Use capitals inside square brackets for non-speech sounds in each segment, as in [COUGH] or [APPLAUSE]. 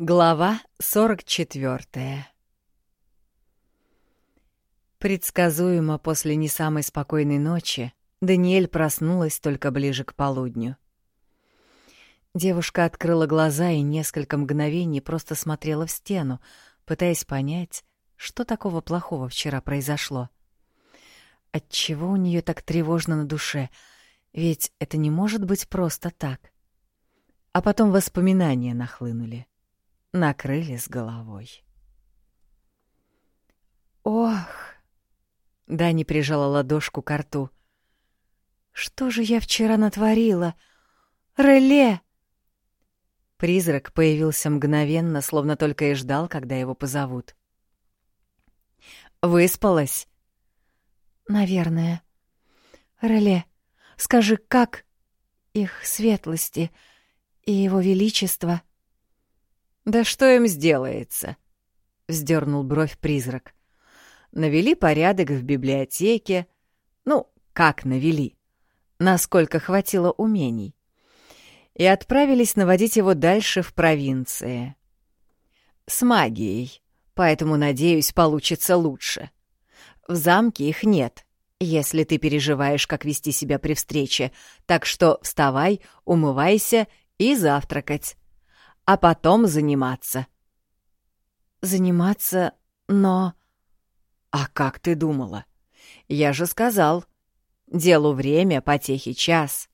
Глава 44 Предсказуемо после не самой спокойной ночи Даниэль проснулась только ближе к полудню. Девушка открыла глаза и несколько мгновений просто смотрела в стену, пытаясь понять, что такого плохого вчера произошло. Отчего у нее так тревожно на душе? Ведь это не может быть просто так. А потом воспоминания нахлынули накрыли с головой. «Ох!» — Дани прижала ладошку к рту. «Что же я вчера натворила? Реле!» Призрак появился мгновенно, словно только и ждал, когда его позовут. «Выспалась?» «Наверное. Реле, скажи, как их светлости и его величество?» «Да что им сделается?» — вздернул бровь призрак. «Навели порядок в библиотеке. Ну, как навели? Насколько хватило умений. И отправились наводить его дальше в провинции. С магией, поэтому, надеюсь, получится лучше. В замке их нет, если ты переживаешь, как вести себя при встрече, так что вставай, умывайся и завтракать а потом заниматься. Заниматься, но... А как ты думала? Я же сказал. Делу время, потехи час.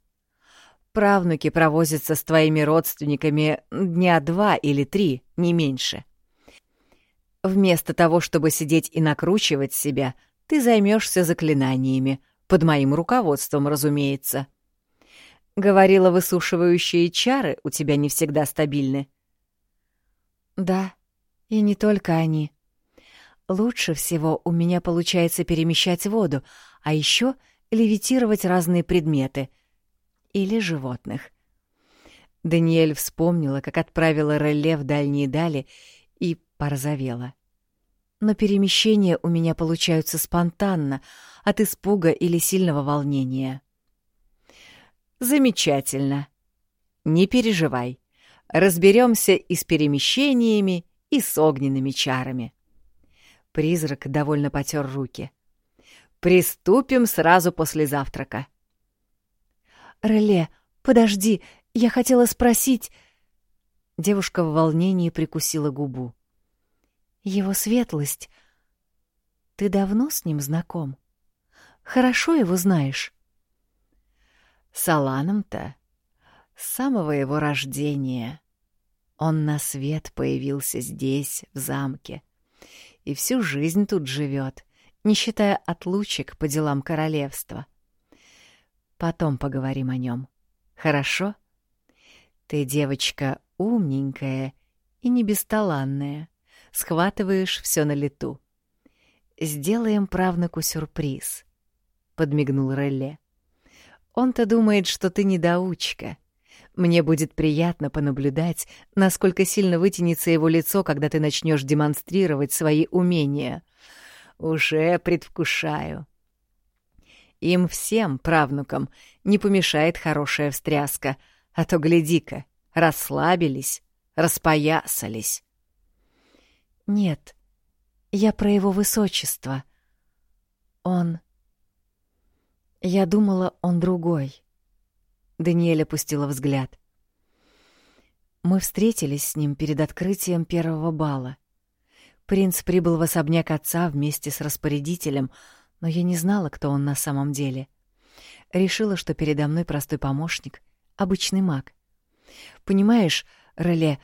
Правнуки провозятся с твоими родственниками дня два или три, не меньше. Вместо того, чтобы сидеть и накручивать себя, ты займешься заклинаниями, под моим руководством, разумеется. Говорила, высушивающие чары у тебя не всегда стабильны. Да, и не только они. Лучше всего у меня получается перемещать воду, а еще левитировать разные предметы или животных. Даниэль вспомнила, как отправила Реле в дальние дали и порозовела. Но перемещения у меня получаются спонтанно, от испуга или сильного волнения. Замечательно. Не переживай. Разберемся и с перемещениями, и с огненными чарами. Призрак довольно потер руки. Приступим сразу после завтрака. Реле, подожди, я хотела спросить... Девушка в волнении прикусила губу. Его светлость... Ты давно с ним знаком? Хорошо его знаешь? С Аланом-то с самого его рождения. Он на свет появился здесь, в замке, и всю жизнь тут живет, не считая отлучек по делам королевства. Потом поговорим о нем. Хорошо? Ты девочка умненькая и не бесталанная, схватываешь все на лету. Сделаем правнуку сюрприз, — подмигнул Реле. Он-то думает, что ты недоучка. Мне будет приятно понаблюдать, насколько сильно вытянется его лицо, когда ты начнешь демонстрировать свои умения. Уже предвкушаю. Им всем, правнукам, не помешает хорошая встряска, а то, гляди-ка, расслабились, распоясались. Нет, я про его высочество. Он я думала, он другой. Даниэль опустила взгляд. Мы встретились с ним перед открытием первого бала. Принц прибыл в особняк отца вместе с распорядителем, но я не знала, кто он на самом деле. Решила, что передо мной простой помощник, обычный маг. Понимаешь, Реле,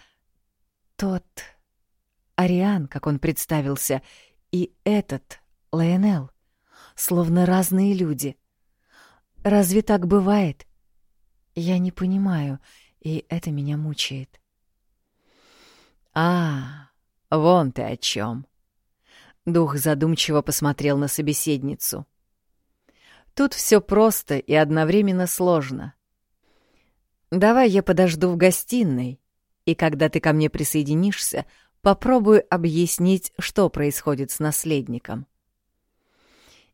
тот Ариан, как он представился, и этот Лайонел, словно разные люди. Разве так бывает? Я не понимаю, и это меня мучает. А, вон ты о чем. Дух задумчиво посмотрел на собеседницу. Тут все просто и одновременно сложно. Давай я подожду в гостиной, и когда ты ко мне присоединишься, попробую объяснить, что происходит с наследником.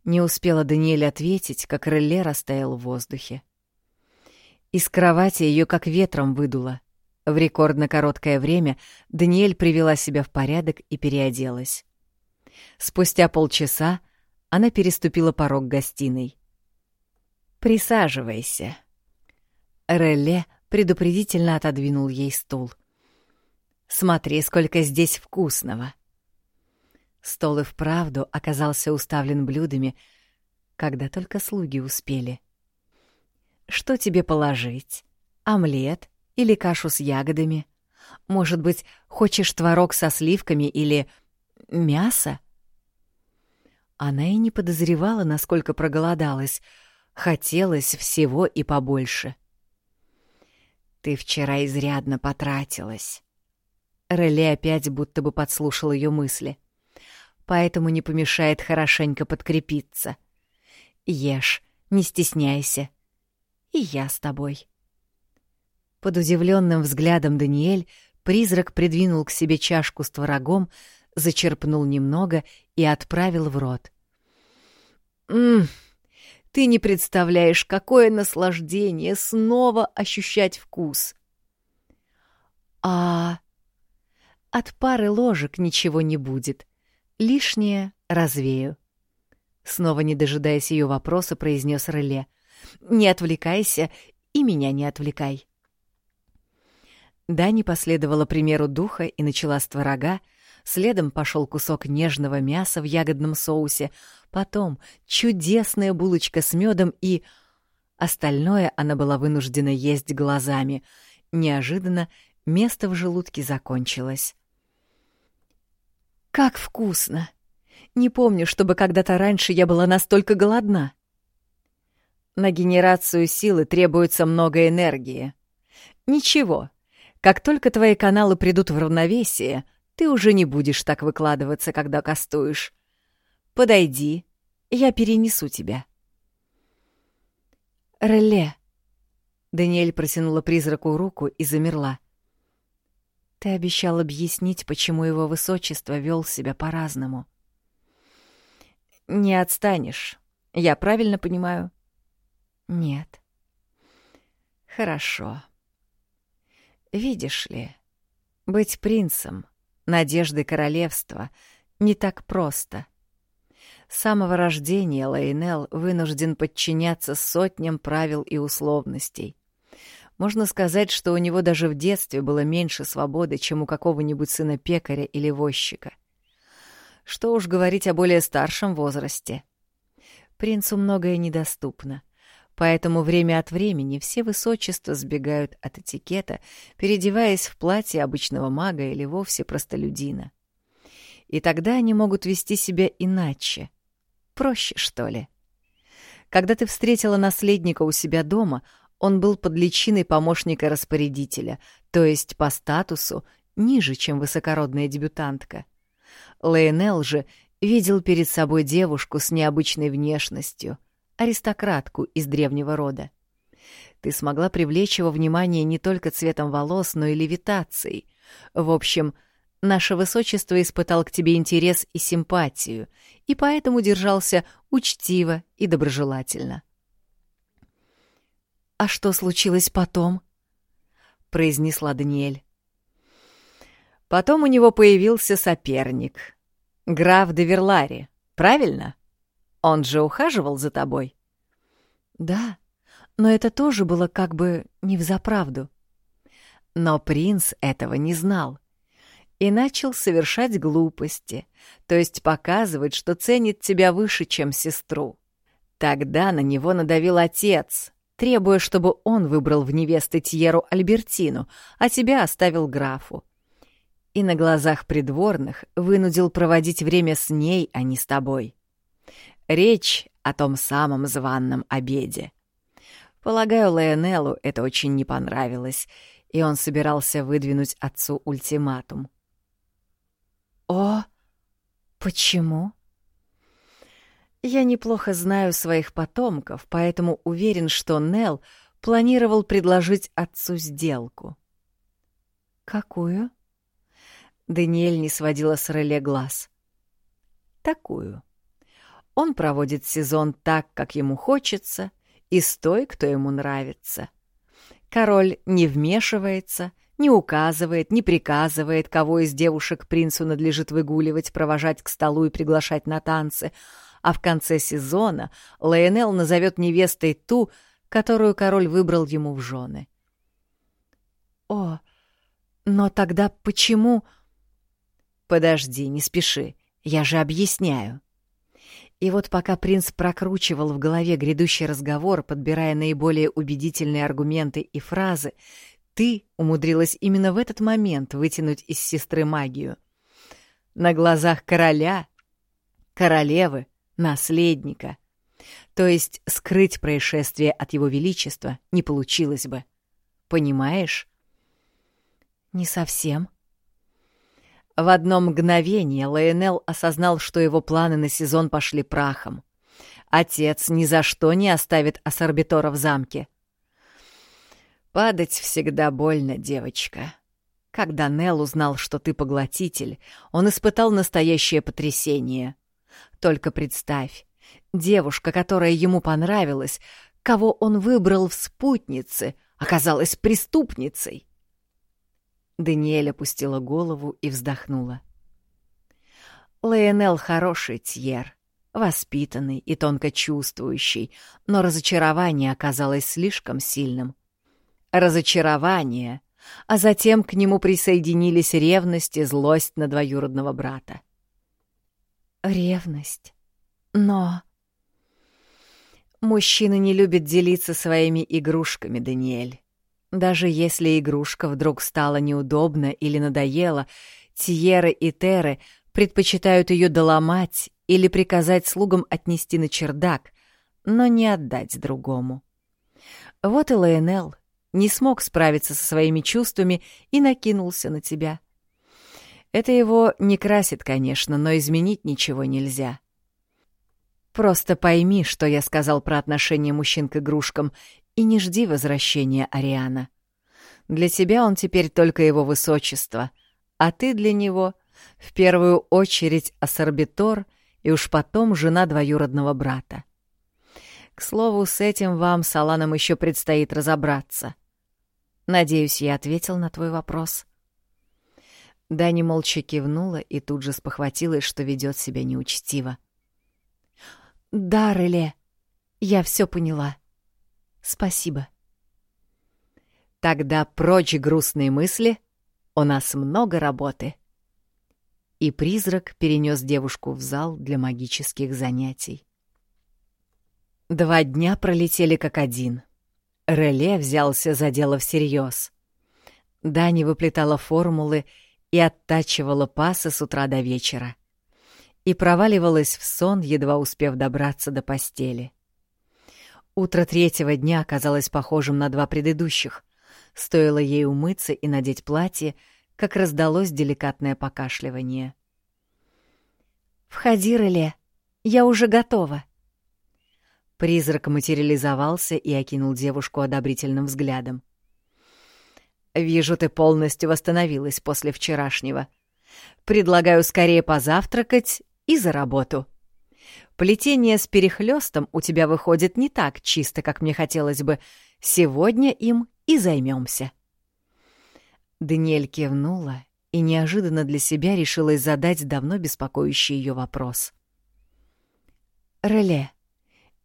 Не успела Даниэль ответить, как реле растаял в воздухе. Из кровати ее как ветром выдуло. В рекордно короткое время Даниэль привела себя в порядок и переоделась. Спустя полчаса она переступила порог гостиной. «Присаживайся». Реле предупредительно отодвинул ей стул. «Смотри, сколько здесь вкусного!» Стол и вправду оказался уставлен блюдами, когда только слуги успели. «Что тебе положить? Омлет или кашу с ягодами? Может быть, хочешь творог со сливками или мясо?» Она и не подозревала, насколько проголодалась. Хотелось всего и побольше. «Ты вчера изрядно потратилась». Реле опять будто бы подслушал ее мысли поэтому не помешает хорошенько подкрепиться. Ешь, не стесняйся. И я с тобой. Под удивленным взглядом Даниэль призрак придвинул к себе чашку с творогом, зачерпнул немного и отправил в рот. «Ммм, ты не представляешь, какое наслаждение снова ощущать вкус!» «А...» От пары ложек ничего не будет. Лишнее развею. Снова не дожидаясь ее вопроса, произнес Реле. «Не отвлекайся и меня не отвлекай». Дани последовала примеру духа и начала с творога, следом пошел кусок нежного мяса в ягодном соусе, потом чудесная булочка с медом и... Остальное она была вынуждена есть глазами. Неожиданно место в желудке закончилось. Как вкусно! Не помню, чтобы когда-то раньше я была настолько голодна. На генерацию силы требуется много энергии. Ничего, как только твои каналы придут в равновесие, ты уже не будешь так выкладываться, когда кастуешь. Подойди, я перенесу тебя. Реле. Даниэль протянула призраку руку и замерла. Ты обещал объяснить, почему его высочество вел себя по-разному. Не отстанешь. Я правильно понимаю? Нет. Хорошо. Видишь ли, быть принцем, надеждой королевства, не так просто. С самого рождения Лейнел вынужден подчиняться сотням правил и условностей. Можно сказать, что у него даже в детстве было меньше свободы, чем у какого-нибудь сына пекаря или возчика. Что уж говорить о более старшем возрасте. Принцу многое недоступно, поэтому время от времени все высочества сбегают от этикета, переодеваясь в платье обычного мага или вовсе простолюдина. И тогда они могут вести себя иначе. Проще, что ли. Когда ты встретила наследника у себя дома, он был под личиной помощника распорядителя, то есть по статусу ниже, чем высокородная дебютантка. Лейнел же видел перед собой девушку с необычной внешностью, аристократку из древнего рода. Ты смогла привлечь его внимание не только цветом волос, но и левитацией. В общем, наше высочество испытал к тебе интерес и симпатию, и поэтому держался учтиво и доброжелательно. «А что случилось потом?» — произнесла Даниэль. Потом у него появился соперник. Граф де Верлари, правильно? Он же ухаживал за тобой. Да, но это тоже было как бы не взаправду. Но принц этого не знал и начал совершать глупости, то есть показывать, что ценит тебя выше, чем сестру. Тогда на него надавил отец, требуя, чтобы он выбрал в невесты Тьеру Альбертину, а тебя оставил графу. И на глазах придворных вынудил проводить время с ней, а не с тобой. Речь о том самом званном обеде. Полагаю, Лайонеллу это очень не понравилось, и он собирался выдвинуть отцу ультиматум. «О, почему?» Я неплохо знаю своих потомков, поэтому уверен, что Нел планировал предложить отцу сделку. Какую? Даниэль не сводила с Реле глаз. Такую. Он проводит сезон так, как ему хочется, и с той, кто ему нравится. Король не вмешивается, не указывает, не приказывает, кого из девушек принцу надлежит выгуливать, провожать к столу и приглашать на танцы, а в конце сезона Лайонел назовет невестой ту, которую король выбрал ему в жены. «О, но тогда почему...» «Подожди, не спеши, я же объясняю». И вот пока принц прокручивал в голове грядущий разговор, подбирая наиболее убедительные аргументы и фразы, ты умудрилась именно в этот момент вытянуть из сестры магию. На глазах короля, королевы, наследника. То есть скрыть происшествие от его величества не получилось бы. Понимаешь? Не совсем. В одно мгновение Лайонел осознал, что его планы на сезон пошли прахом. Отец ни за что не оставит Ассорбитора в замке. «Падать всегда больно, девочка», когда Нел узнал, что ты поглотитель, он испытал настоящее потрясение. Только представь, девушка, которая ему понравилась, кого он выбрал в спутнице, оказалась преступницей. Даниэль опустила голову и вздохнула. Лейонел хороший Тьер, воспитанный и тонко чувствующий, но разочарование оказалось слишком сильным. Разочарование, а затем к нему присоединились ревность и злость на двоюродного брата. Ревность. Но... Мужчины не любят делиться своими игрушками, Даниэль. Даже если игрушка вдруг стала неудобна или надоела, Тиеры и Теры предпочитают ее доломать или приказать слугам отнести на чердак, но не отдать другому. Вот и Лайонел не смог справиться со своими чувствами и накинулся на тебя. Это его не красит, конечно, но изменить ничего нельзя. Просто пойми, что я сказал про отношение мужчин к игрушкам, и не жди возвращения Ариана. Для тебя он теперь только его высочество, а ты для него в первую очередь ассорбитор и уж потом жена двоюродного брата. К слову, с этим вам с Аланом еще предстоит разобраться. Надеюсь, я ответил на твой вопрос. Дани молча кивнула и тут же спохватилась, что ведет себя неучтиво. «Да, Реле, я все поняла. Спасибо». «Тогда прочь грустные мысли, у нас много работы». И призрак перенес девушку в зал для магических занятий. Два дня пролетели как один. Реле взялся за дело всерьез. Дани выплетала формулы и оттачивала пасы с утра до вечера. И проваливалась в сон, едва успев добраться до постели. Утро третьего дня оказалось похожим на два предыдущих. Стоило ей умыться и надеть платье, как раздалось деликатное покашливание. «Входи, Реле, я уже готова». Призрак материализовался и окинул девушку одобрительным взглядом. «Вижу, ты полностью восстановилась после вчерашнего. Предлагаю скорее позавтракать и за работу. Плетение с перехлёстом у тебя выходит не так чисто, как мне хотелось бы. Сегодня им и займемся. Даниэль кивнула и неожиданно для себя решилась задать давно беспокоящий ее вопрос. «Реле,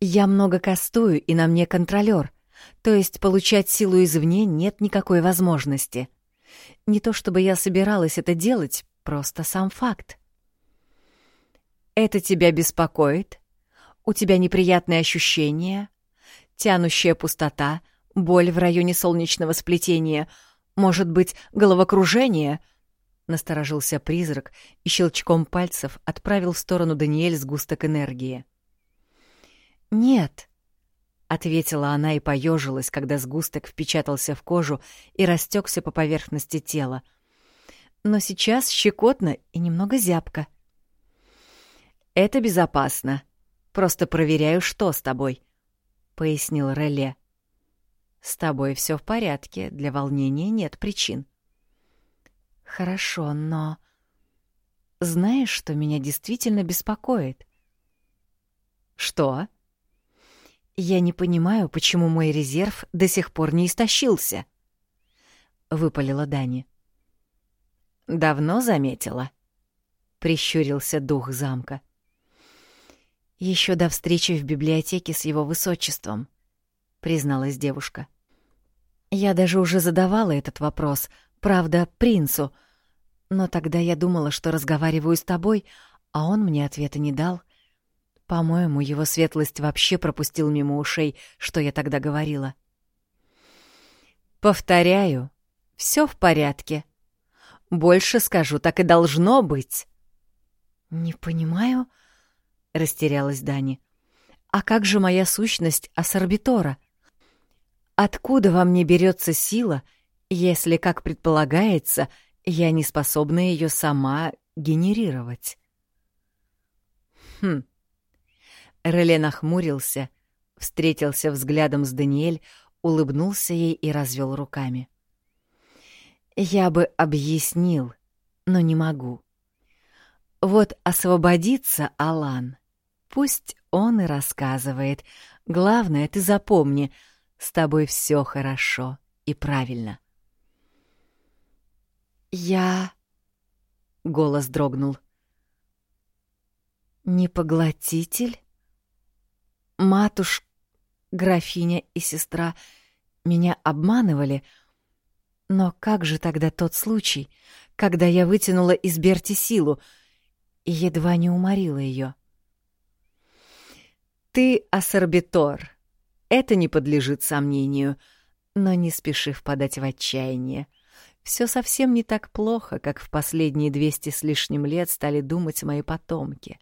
я много кастую, и на мне контролер. То есть получать силу извне нет никакой возможности. Не то чтобы я собиралась это делать, просто сам факт. Это тебя беспокоит? У тебя неприятные ощущения? Тянущая пустота, боль в районе солнечного сплетения, может быть, головокружение? Насторожился призрак и щелчком пальцев отправил в сторону Даниэль сгусток энергии. «Нет», ответила она и поежилась, когда сгусток впечатался в кожу и растекся по поверхности тела. Но сейчас щекотно и немного зябко. Это безопасно. Просто проверяю, что с тобой, пояснил Реле. С тобой все в порядке, для волнения нет причин. Хорошо, но знаешь, что меня действительно беспокоит? Что? Я не понимаю, почему мой резерв до сих пор не истощился. выпалила Дани. Давно заметила? Прищурился дух замка. Еще до встречи в библиотеке с его высочеством, призналась девушка. Я даже уже задавала этот вопрос, правда, принцу, но тогда я думала, что разговариваю с тобой, а он мне ответа не дал. По-моему, его светлость вообще пропустил мимо ушей, что я тогда говорила. Повторяю, все в порядке. Больше скажу, так и должно быть. Не понимаю, растерялась Дани. А как же моя сущность Ассорбитора? Откуда во мне берется сила, если, как предполагается, я не способна ее сама генерировать? Хм. Реле нахмурился, встретился взглядом с Даниэль, улыбнулся ей и развел руками. «Я бы объяснил, но не могу. Вот освободиться, Алан, пусть он и рассказывает. Главное, ты запомни, с тобой все хорошо и правильно». «Я...» — голос дрогнул. «Не поглотитель?» Матушка, графиня и сестра меня обманывали. Но как же тогда тот случай, когда я вытянула из Берти силу и едва не уморила ее? «Ты ассорбитор. Это не подлежит сомнению, но не спеши впадать в отчаяние. Все совсем не так плохо, как в последние двести с лишним лет стали думать мои потомки.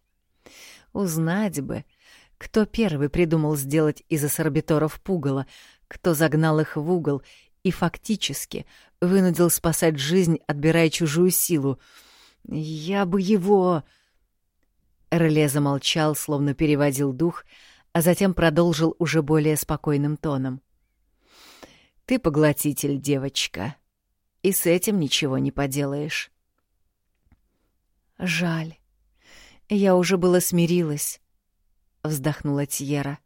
Узнать бы, — кто первый придумал сделать из ассорбиторов пугало, кто загнал их в угол и фактически вынудил спасать жизнь, отбирая чужую силу. Я бы его... Реле замолчал, словно переводил дух, а затем продолжил уже более спокойным тоном. «Ты поглотитель, девочка, и с этим ничего не поделаешь». «Жаль. Я уже было смирилась. — вздохнула Тьера.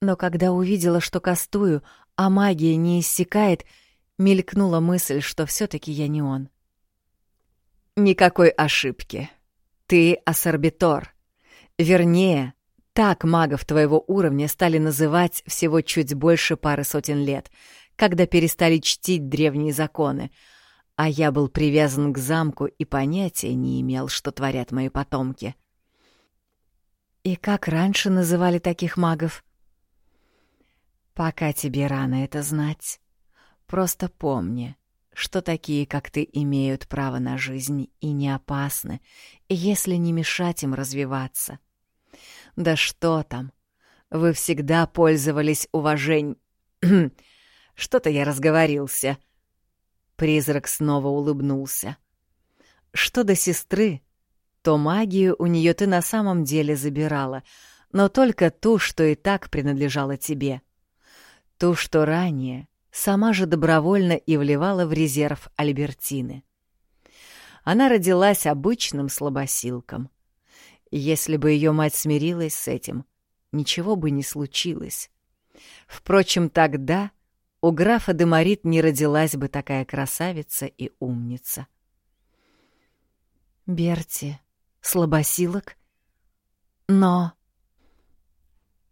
Но когда увидела, что кастую, а магия не иссякает, мелькнула мысль, что все таки я не он. «Никакой ошибки. Ты ассорбитор. Вернее, так магов твоего уровня стали называть всего чуть больше пары сотен лет, когда перестали чтить древние законы, а я был привязан к замку и понятия не имел, что творят мои потомки». И как раньше называли таких магов? Пока тебе рано это знать. Просто помни, что такие, как ты, имеют право на жизнь и не опасны, если не мешать им развиваться. Да что там, вы всегда пользовались уважением... [CLEARS THROAT] Что-то я разговорился. Призрак снова улыбнулся. Что до сестры, то магию у нее ты на самом деле забирала, но только ту, что и так принадлежала тебе. Ту, что ранее сама же добровольно и вливала в резерв Альбертины. Она родилась обычным слабосилком. Если бы ее мать смирилась с этим, ничего бы не случилось. Впрочем, тогда у графа Демарит не родилась бы такая красавица и умница. «Берти, слабосилок. Но...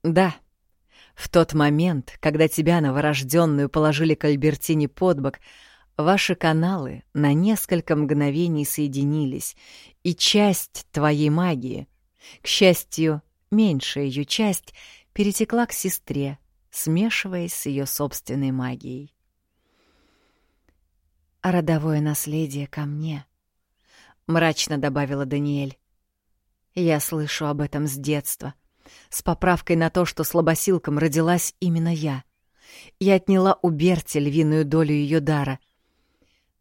Да, в тот момент, когда тебя, новорожденную, положили к Альбертине под бок, ваши каналы на несколько мгновений соединились, и часть твоей магии, к счастью, меньшая ее часть, перетекла к сестре, смешиваясь с ее собственной магией. «А родовое наследие ко мне», — мрачно добавила Даниэль. «Я слышу об этом с детства, с поправкой на то, что слабосилком родилась именно я. Я отняла у Берти львиную долю ее дара.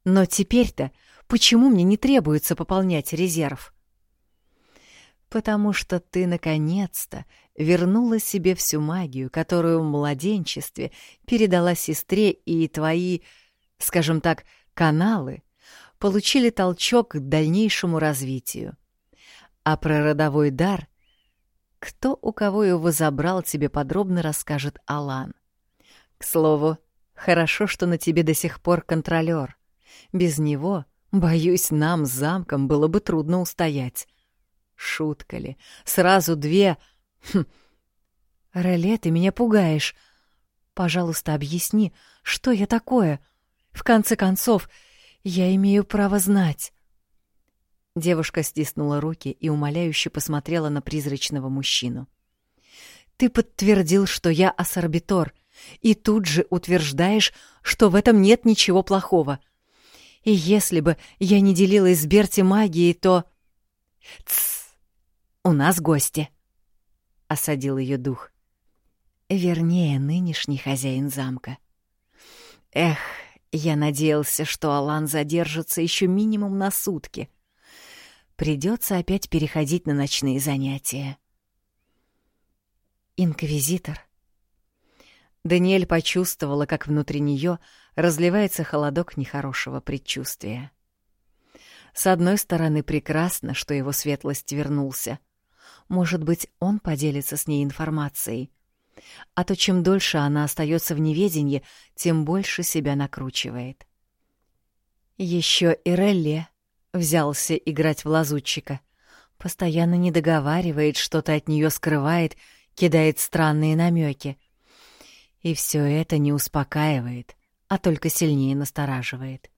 Но теперь-то почему мне не требуется пополнять резерв?» «Потому что ты, наконец-то, вернула себе всю магию, которую в младенчестве передала сестре, и твои, скажем так, каналы — получили толчок к дальнейшему развитию. А про родовой дар кто у кого его забрал, тебе подробно расскажет Алан. К слову, Хорошо, что на тебе до сих пор контролер. Без него, боюсь, нам с замком было бы трудно устоять. Шутка ли? Сразу две... Хм. Реле, ты меня пугаешь. Пожалуйста, объясни, что я такое? В конце концов, я имею право знать. Девушка стиснула руки и умоляюще посмотрела на призрачного мужчину. «Ты подтвердил, что я асорбитор, и тут же утверждаешь, что в этом нет ничего плохого. И если бы я не делилась с Берти магией, то...» «Тссс! У нас гости!» — осадил ее дух. Вернее, нынешний хозяин замка. Эх, я надеялся, что Алан задержится еще минимум на сутки. Придется опять переходить на ночные занятия. Инквизитор. Даниэль почувствовала, как внутри нее разливается холодок нехорошего предчувствия. С одной стороны, прекрасно, что его светлость вернулся. Может быть, он поделится с ней информацией. А то чем дольше она остается в неведении, тем больше себя накручивает. Еще и Релле взялся играть в лазутчика. Постоянно не договаривает, что-то от нее скрывает, кидает странные намеки. И все это не успокаивает, а только сильнее настораживает.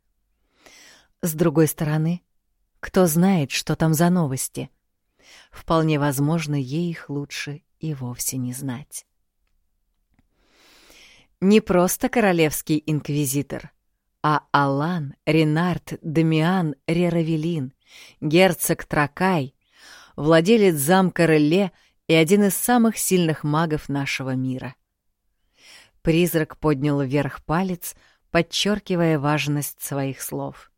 С другой стороны, кто знает, что там за новости? Вполне возможно, ей их лучше и вовсе не знать. Не просто королевский инквизитор — а Алан, Ренард, Дамиан, Реравелин, герцог Тракай, владелец замка Реле и один из самых сильных магов нашего мира. Призрак поднял вверх палец, подчеркивая важность своих слов.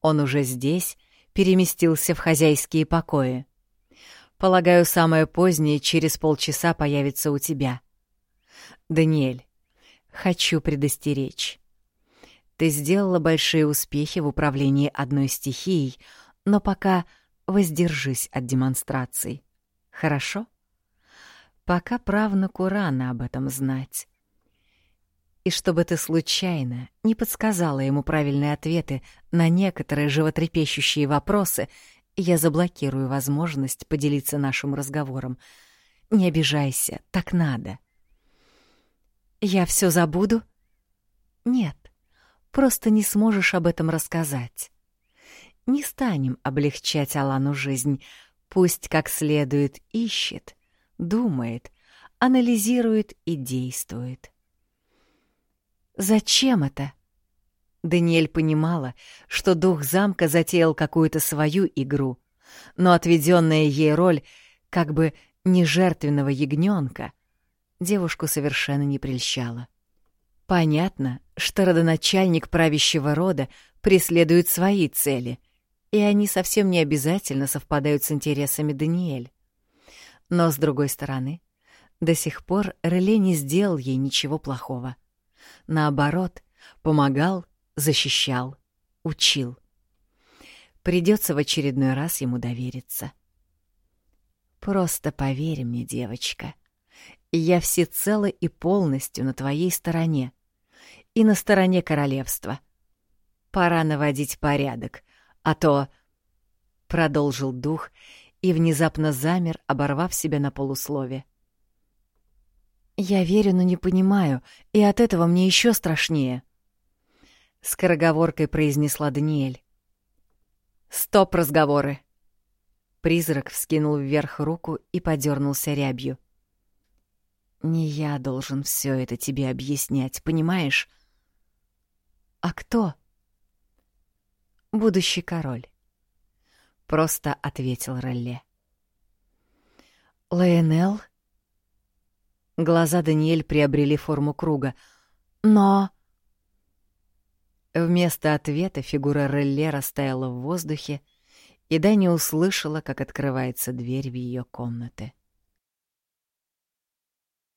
Он уже здесь переместился в хозяйские покои. Полагаю, самое позднее через полчаса появится у тебя. Даниэль, хочу предостеречь. Ты сделала большие успехи в управлении одной стихией, но пока воздержись от демонстраций. Хорошо? Пока правнуку рано об этом знать. И чтобы ты случайно не подсказала ему правильные ответы на некоторые животрепещущие вопросы, я заблокирую возможность поделиться нашим разговором. Не обижайся, так надо. Я все забуду? Нет. Просто не сможешь об этом рассказать. Не станем облегчать Алану жизнь. Пусть как следует ищет, думает, анализирует и действует. Зачем это? Даниэль понимала, что дух замка затеял какую-то свою игру, но отведенная ей роль как бы не жертвенного ягненка девушку совершенно не прельщала. Понятно, что родоначальник правящего рода преследует свои цели, и они совсем не обязательно совпадают с интересами Даниэль. Но, с другой стороны, до сих пор Реле не сделал ей ничего плохого. Наоборот, помогал, защищал, учил. Придется в очередной раз ему довериться. Просто поверь мне, девочка, я всецело и полностью на твоей стороне — и на стороне королевства. Пора наводить порядок, а то... Продолжил дух и внезапно замер, оборвав себя на полуслове. «Я верю, но не понимаю, и от этого мне еще страшнее», — скороговоркой произнесла Даниэль. «Стоп разговоры!» Призрак вскинул вверх руку и подернулся рябью. «Не я должен все это тебе объяснять, понимаешь? «А кто?» «Будущий король», — просто ответил Ролле. «Лейнел?» Глаза Даниэль приобрели форму круга. «Но...» Вместо ответа фигура Релле растаяла в воздухе, и Дани услышала, как открывается дверь в ее комнаты.